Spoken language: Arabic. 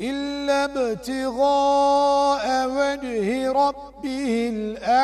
إلا ابتغاء وجه ربه الأعلى.